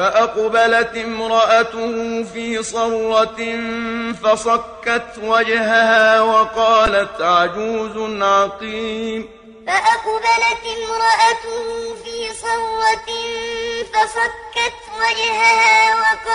فأقبلت امرأته في صرة فصكت وجهها وقالت عجوز عقيم. فأقبلت امرأته في صرة فصكت وجهها وقالت